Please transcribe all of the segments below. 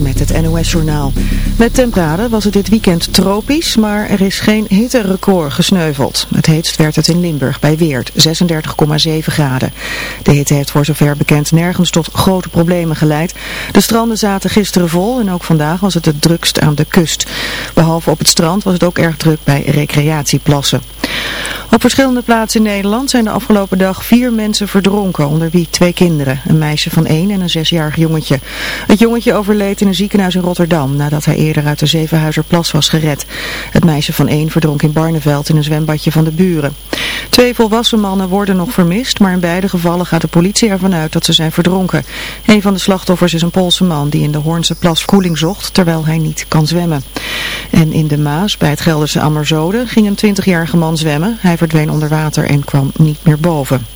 Met het NOS-journaal. Met Temprade was het dit weekend tropisch, maar er is geen hitterecord gesneuveld. Het heetst werd het in Limburg bij Weert, 36,7 graden. De hitte heeft voor zover bekend nergens tot grote problemen geleid. De stranden zaten gisteren vol en ook vandaag was het het drukst aan de kust. Behalve op het strand was het ook erg druk bij recreatieplassen. Op verschillende plaatsen in Nederland zijn de afgelopen dag vier mensen verdronken, onder wie twee kinderen. Een meisje van één en een zesjarig jongetje. Het jongetje overleed in een ziekenhuis in Rotterdam nadat hij eerder uit de Zevenhuizerplas was gered. Het meisje van één verdronk in Barneveld in een zwembadje van de buren. Twee volwassen mannen worden nog vermist, maar in beide gevallen gaat de politie ervan uit dat ze zijn verdronken. Een van de slachtoffers is een Poolse man die in de Hoornse plas koeling zocht terwijl hij niet kan zwemmen. En in de Maas, bij het Gelderse Ammerzode, ging een 20-jarige man zwemmen. Hij verdween onder water en kwam niet meer boven.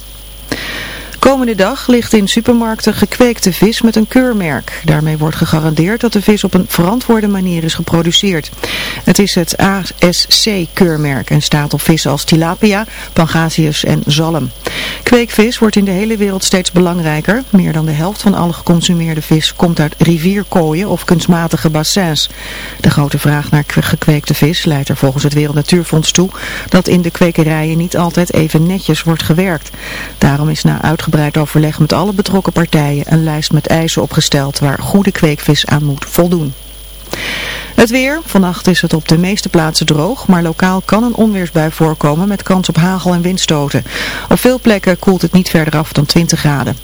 Komende dag ligt in supermarkten gekweekte vis met een keurmerk. Daarmee wordt gegarandeerd dat de vis op een verantwoorde manier is geproduceerd. Het is het ASC-keurmerk en staat op vissen als tilapia, pangasius en zalm. Kweekvis wordt in de hele wereld steeds belangrijker. Meer dan de helft van alle geconsumeerde vis komt uit rivierkooien of kunstmatige bassins. De grote vraag naar gekweekte vis leidt er volgens het Wereld Natuurfonds toe dat in de kwekerijen niet altijd even netjes wordt gewerkt. Daarom is na uitgebreid uitgebreid overleg met alle betrokken partijen een lijst met eisen opgesteld waar goede kweekvis aan moet voldoen. Het weer. Vannacht is het op de meeste plaatsen droog, maar lokaal kan een onweersbui voorkomen met kans op hagel en windstoten. Op veel plekken koelt het niet verder af dan 20 graden.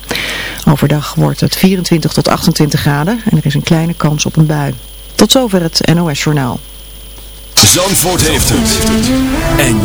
Overdag wordt het 24 tot 28 graden en er is een kleine kans op een bui. Tot zover het NOS Journaal. Heeft het.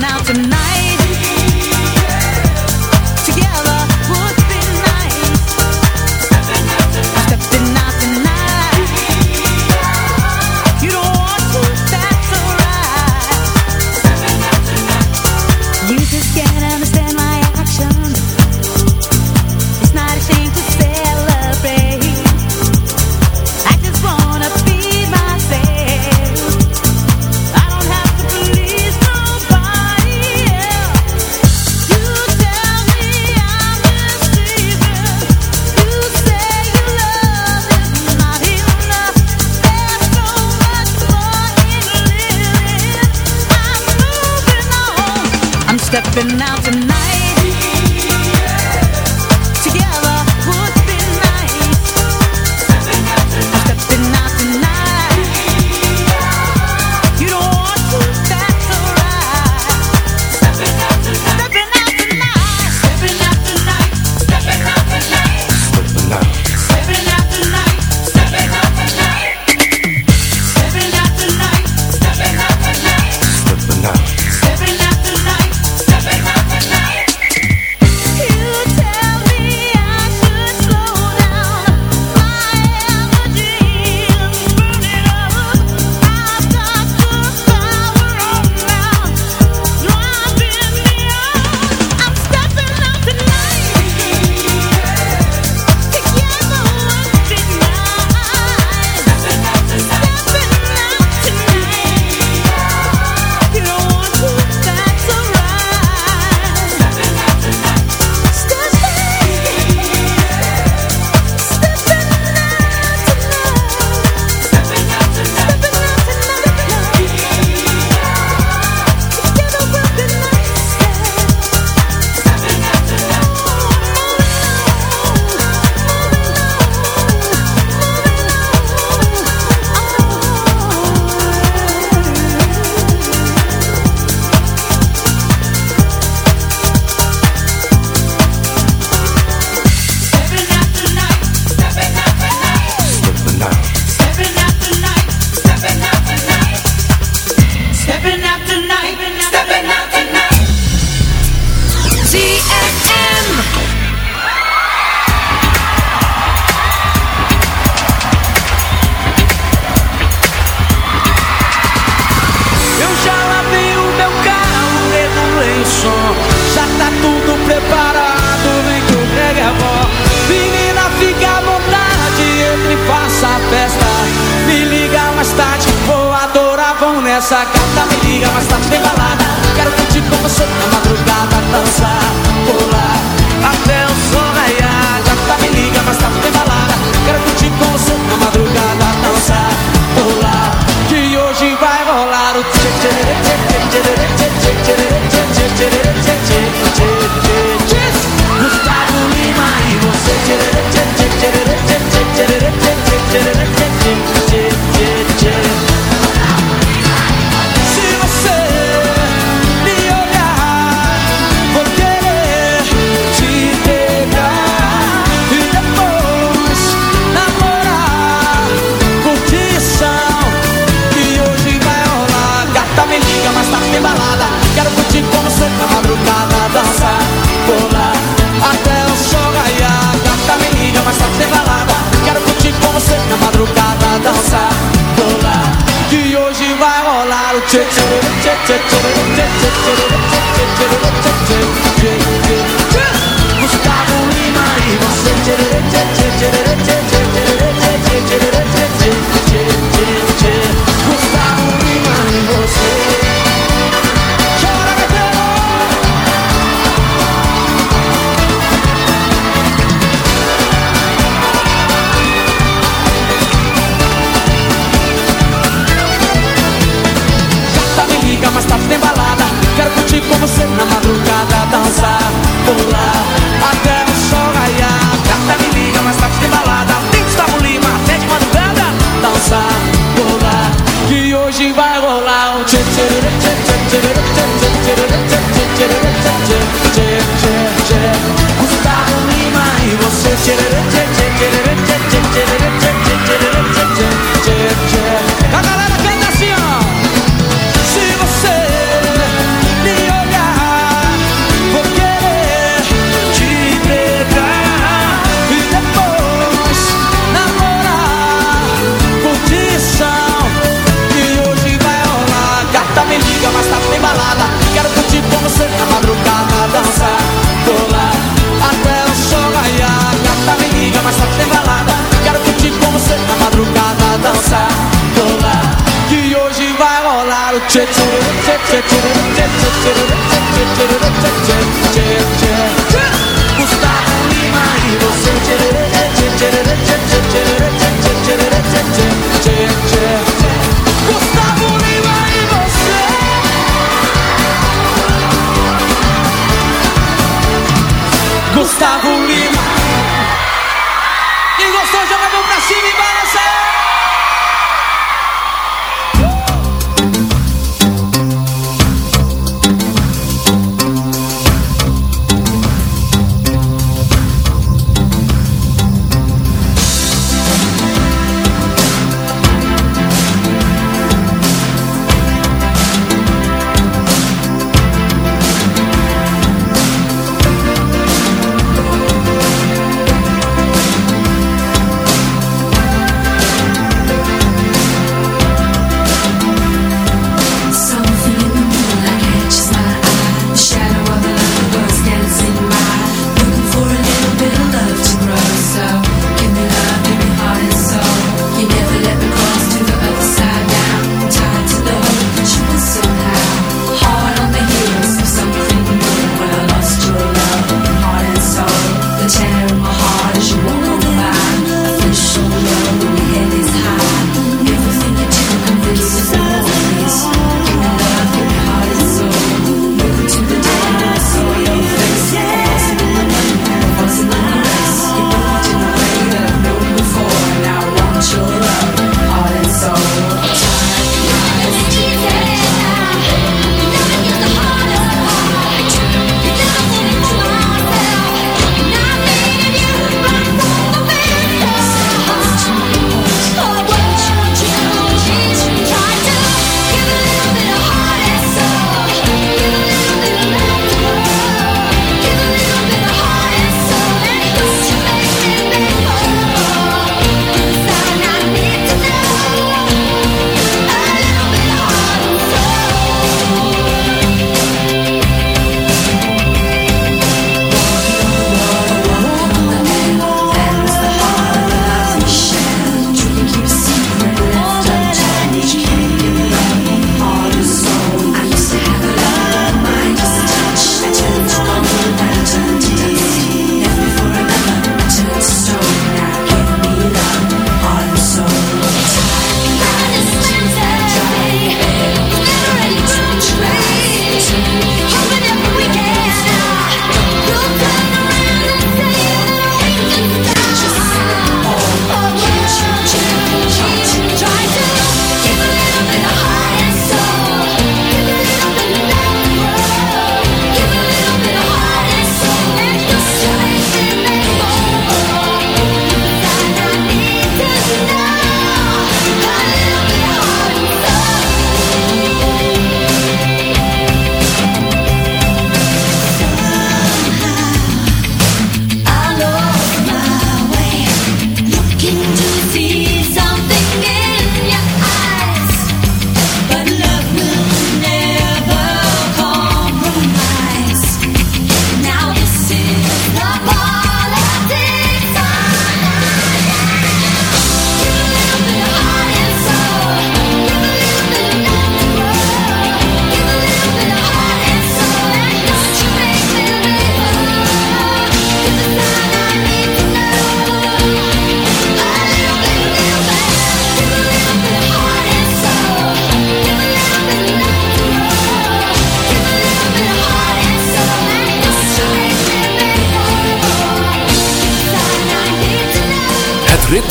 now tonight.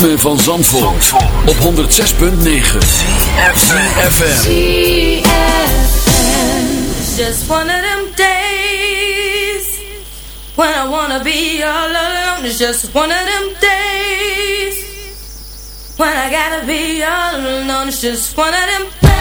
Ritme van Zandvoort, op 106.9 FM. ZFM. just one of them days when I wanna be all alone. It's just one of them days when I gotta be all alone. It's just one of them things.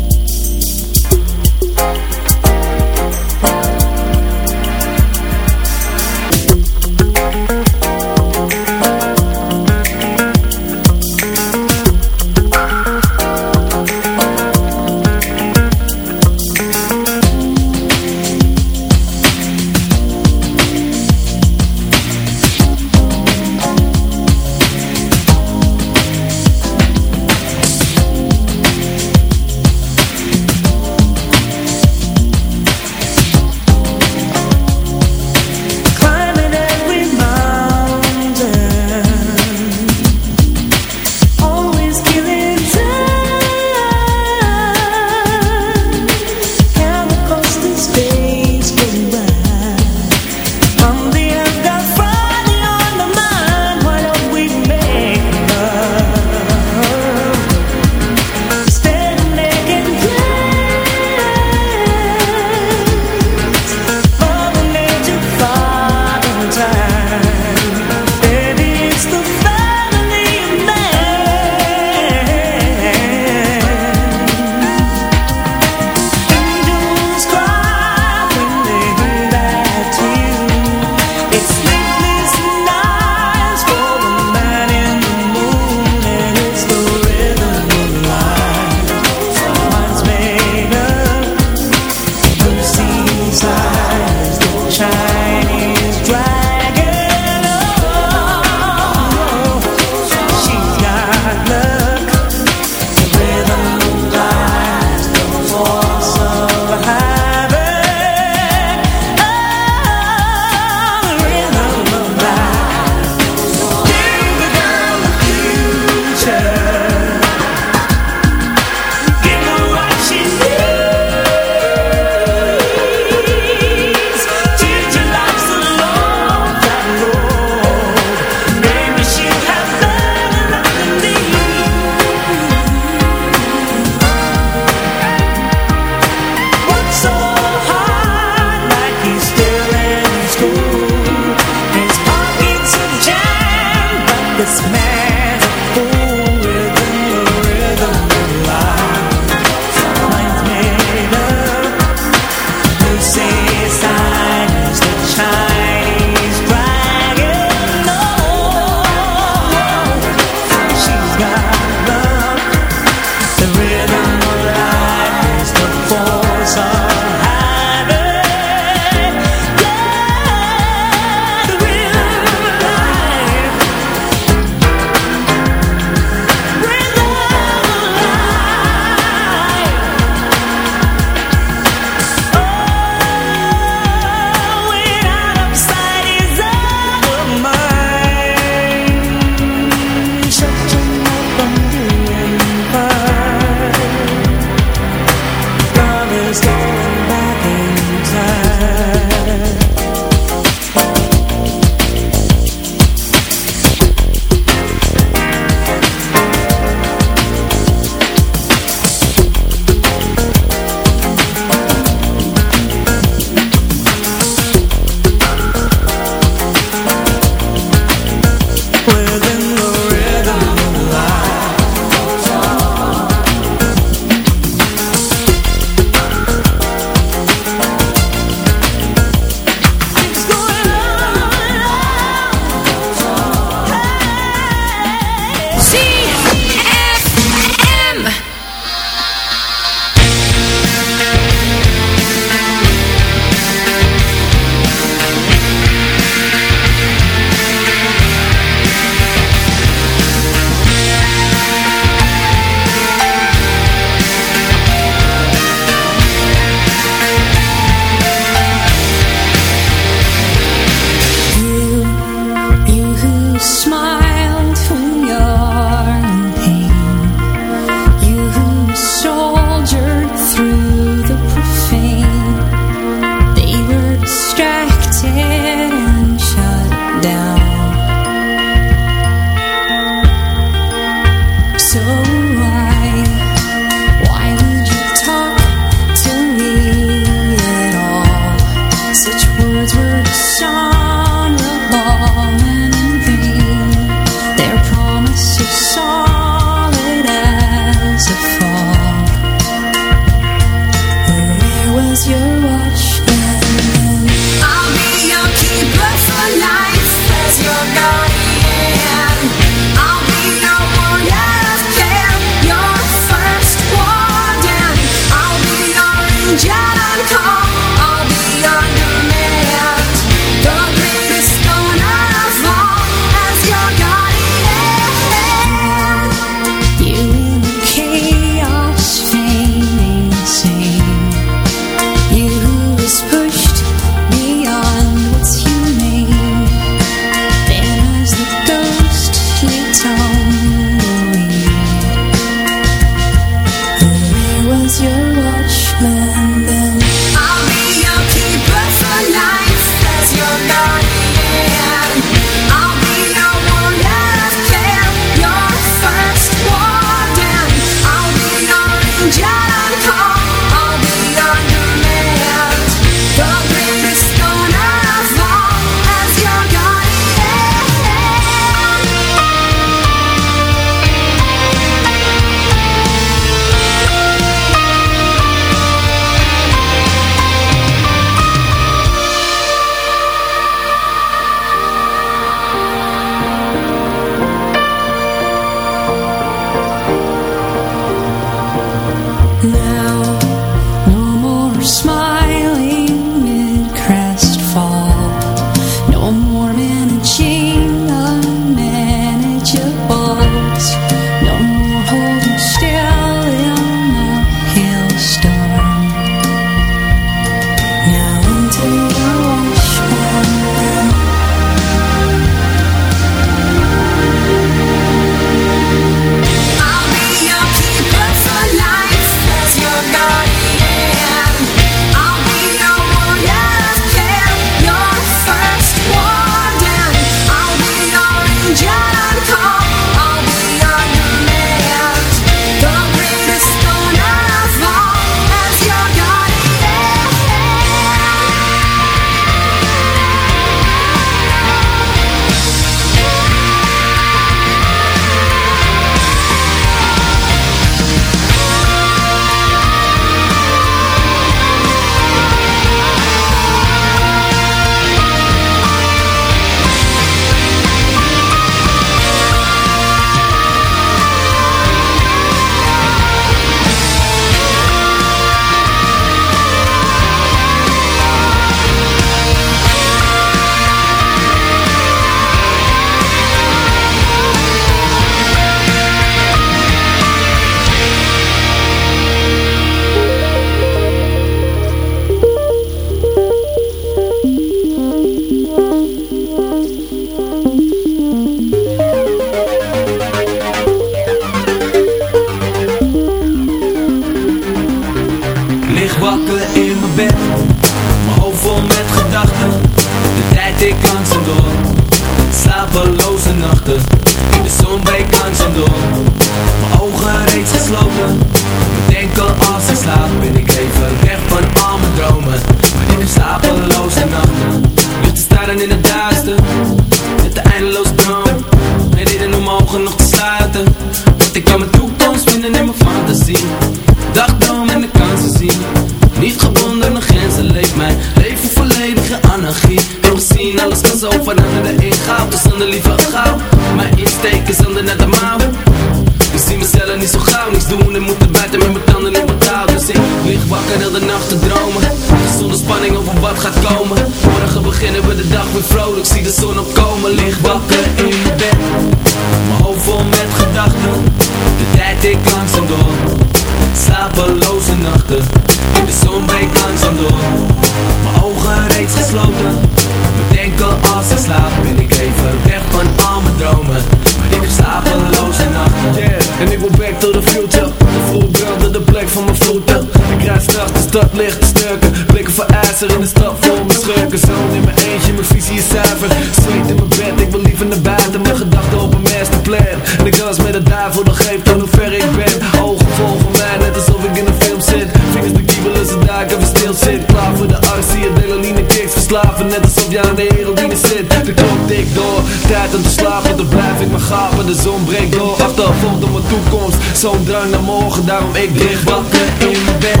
In de stad vol met schurken Zoon in mijn eentje, mijn visie is zuiver. Zweet in mijn bed, ik wil liever naar buiten Mijn gedachten op een masterplan. En ik dans met de duivel, dat geeft aan hoe ver ik ben. Ogen volgen mij, net alsof ik in een film zit. Vingers de kiebelen, ze duiken, we stil zit. Klaar voor de arts, zie delaline kicks Verslaven, net alsof je aan de heroïne zit. De klok tikt door, tijd om te slapen Dan blijf ik maar gapen, de zon breekt door Achtervolgd op mijn toekomst, zo'n drang naar morgen Daarom ik lig wakker in mijn bed.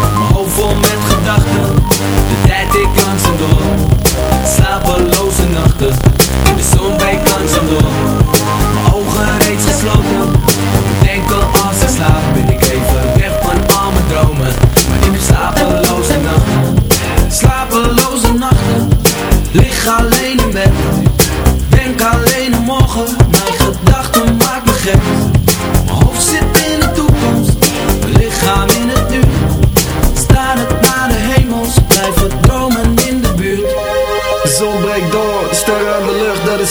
Mijn hoofd vol met gedachten De tijd ik langzaam door. Slapeloze nachten. De zon breekt langzaam door. Mijn ogen reeds gesloten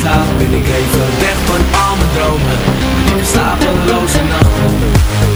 slaap Ben ik even weg van al mijn dromen. Ik heb slapeloze nachten